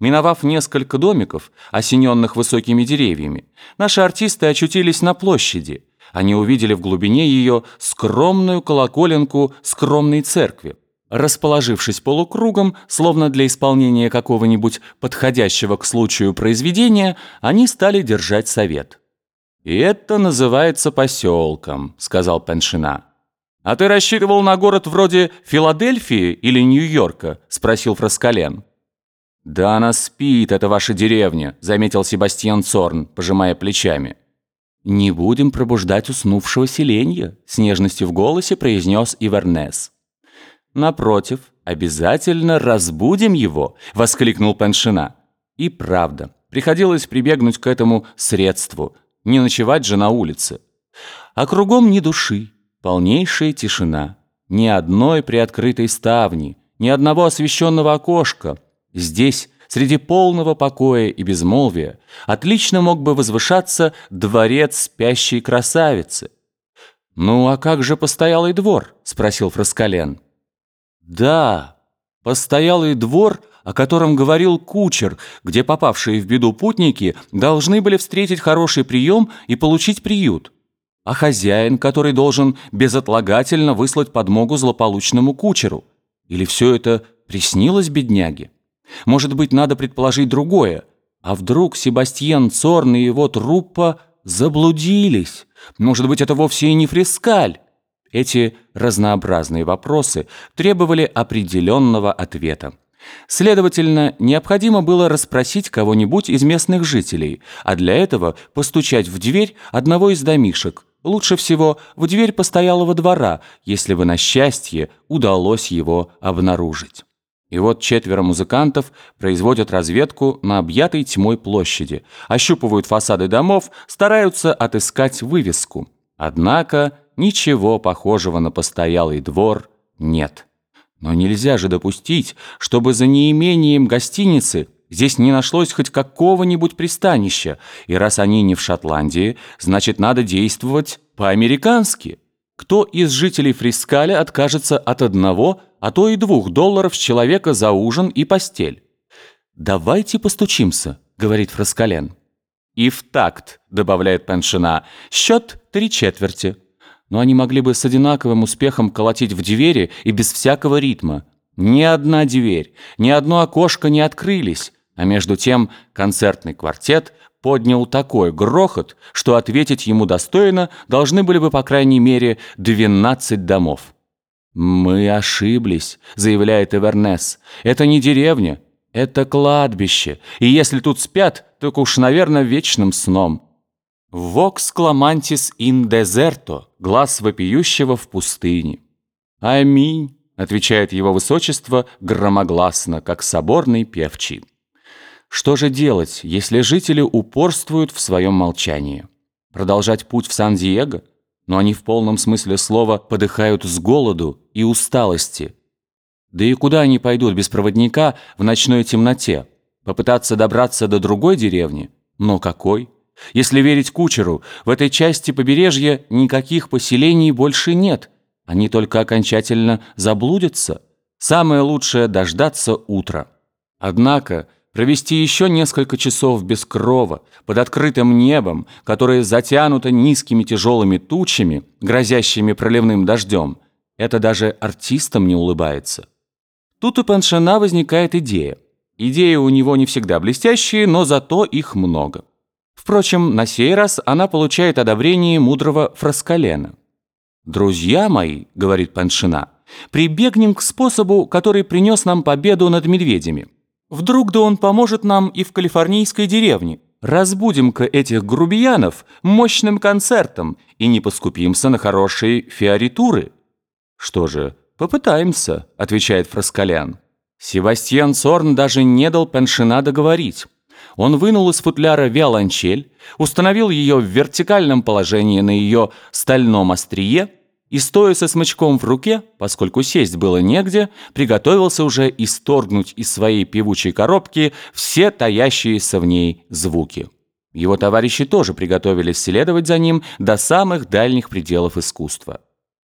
Миновав несколько домиков, осененных высокими деревьями, наши артисты очутились на площади. Они увидели в глубине ее скромную колоколенку скромной церкви. Расположившись полукругом, словно для исполнения какого-нибудь подходящего к случаю произведения, они стали держать совет. «И это называется поселком», — сказал Пеншина. «А ты рассчитывал на город вроде Филадельфии или Нью-Йорка?» — спросил Фраскален. «Да она спит, это ваша деревня», — заметил Себастьян Цорн, пожимая плечами. «Не будем пробуждать уснувшего селенья», — с нежностью в голосе произнес Ивернес. «Напротив, обязательно разбудим его», — воскликнул Пеншина. И правда, приходилось прибегнуть к этому средству, не ночевать же на улице. А кругом ни души, полнейшая тишина, ни одной приоткрытой ставни, ни одного освещенного окошка — Здесь, среди полного покоя и безмолвия, отлично мог бы возвышаться дворец спящей красавицы. «Ну, а как же постоялый двор?» — спросил Фраскален. «Да, постоялый двор, о котором говорил кучер, где попавшие в беду путники должны были встретить хороший прием и получить приют, а хозяин, который должен безотлагательно выслать подмогу злополучному кучеру. Или все это приснилось бедняге?» Может быть, надо предположить другое. А вдруг Себастьян Цорн и его труппа заблудились? Может быть, это вовсе и не Фрискаль? Эти разнообразные вопросы требовали определенного ответа. Следовательно, необходимо было расспросить кого-нибудь из местных жителей, а для этого постучать в дверь одного из домишек, лучше всего в дверь постоялого двора, если бы на счастье удалось его обнаружить. И вот четверо музыкантов производят разведку на объятой тьмой площади, ощупывают фасады домов, стараются отыскать вывеску. Однако ничего похожего на постоялый двор нет. Но нельзя же допустить, чтобы за неимением гостиницы здесь не нашлось хоть какого-нибудь пристанища, и раз они не в Шотландии, значит, надо действовать по-американски. Кто из жителей Фрискаля откажется от одного – а то и двух долларов с человека за ужин и постель. «Давайте постучимся», — говорит Фраскален. «И в такт», — добавляет Пеншина, — «счет три четверти». Но они могли бы с одинаковым успехом колотить в двери и без всякого ритма. Ни одна дверь, ни одно окошко не открылись, а между тем концертный квартет поднял такой грохот, что ответить ему достойно должны были бы по крайней мере 12 домов. «Мы ошиблись», — заявляет Эвернес. «Это не деревня, это кладбище, и если тут спят, так уж, наверное, вечным сном». «Вокс кламантис ин дезерто» — глаз вопиющего в пустыне. «Аминь», — отвечает его высочество громогласно, как соборный певчий. Что же делать, если жители упорствуют в своем молчании? Продолжать путь в Сан-Диего? Но они в полном смысле слова подыхают с голоду и усталости. Да и куда они пойдут без проводника в ночной темноте? Попытаться добраться до другой деревни? Но какой? Если верить кучеру, в этой части побережья никаких поселений больше нет. Они только окончательно заблудятся. Самое лучшее – дождаться утра. Однако провести еще несколько часов без крова, под открытым небом, которое затянуто низкими тяжелыми тучами, грозящими проливным дождем, это даже артистам не улыбается. Тут у Паншина возникает идея. Идеи у него не всегда блестящие, но зато их много. Впрочем, на сей раз она получает одобрение мудрого Фраскалена. «Друзья мои», — говорит Паншина, — «прибегнем к способу, который принес нам победу над медведями». Вдруг да он поможет нам и в калифорнийской деревне. Разбудим-ка этих грубиянов мощным концертом и не поскупимся на хорошие фиоритуры». «Что же, попытаемся», — отвечает Фраскалян. Севастьян Сорн даже не дал Пеншина договорить. Он вынул из футляра виолончель, установил ее в вертикальном положении на ее стальном острие и, стоя со смычком в руке, поскольку сесть было негде, приготовился уже исторгнуть из своей певучей коробки все таящиеся в ней звуки. Его товарищи тоже приготовились следовать за ним до самых дальних пределов искусства.